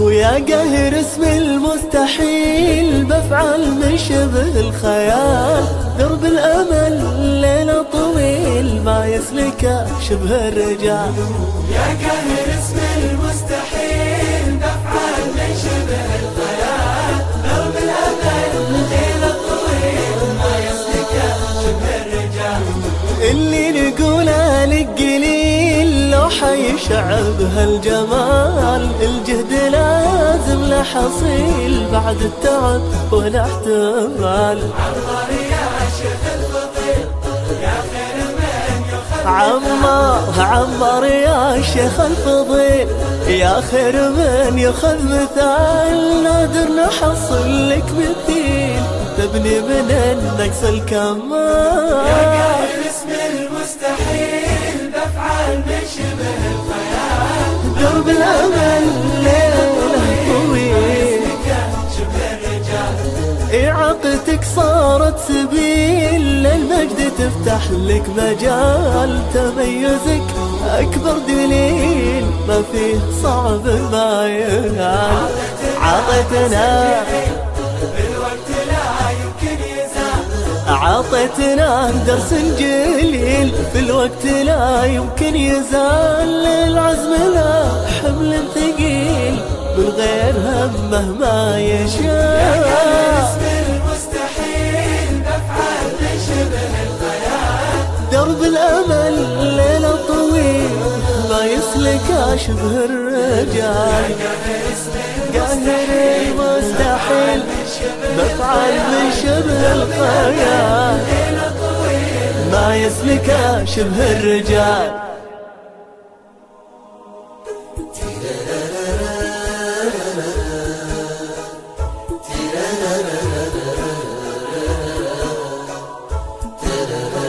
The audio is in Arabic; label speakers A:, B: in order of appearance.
A: ويا قاهر اسم المستحيل. شبه الخيال درب الأمل ليلة طويل ما يسلكه شبه الرجال.
B: يا قاهر اسم المستحيل بفعل من شبه الخيال. درب الأمل ليلة طويل ما يسلكه شبه الرجال.
A: اللي نقوله لك قليل لو حيشع بهالجمال الجهد لازم له حصيل. بعد التعب والاحتمال
B: عمر يا شيخ الفضيل يا خير من يخذ
A: عمار عمار يا شيخ الفضيل يا خير من يخذ مثال. نادر نحصل لك مثيل تبني من النقص
B: يا
A: الكمال
B: قاهر اسم المستحيل بفعل من شبه الخيال.
A: درب
B: الأمل
A: إعاقتك صارت سبيل للمجد تفتح لك مجال تميزك. أكبر دليل ما فيه صعب ما ينال. عطتنا
B: بالوقت لا يمكن يزال
A: عطتنا درس جليل في الوقت لا يمكن يزال. العزم لا حمل ثقيل بالغير همه ما يشال الأمل ليلة طويل ما يسلك أشبه الرجال.
B: قاهر
A: المستحيل مفعل من شبه الخيال. ما يسلك شبه الرجال. da da da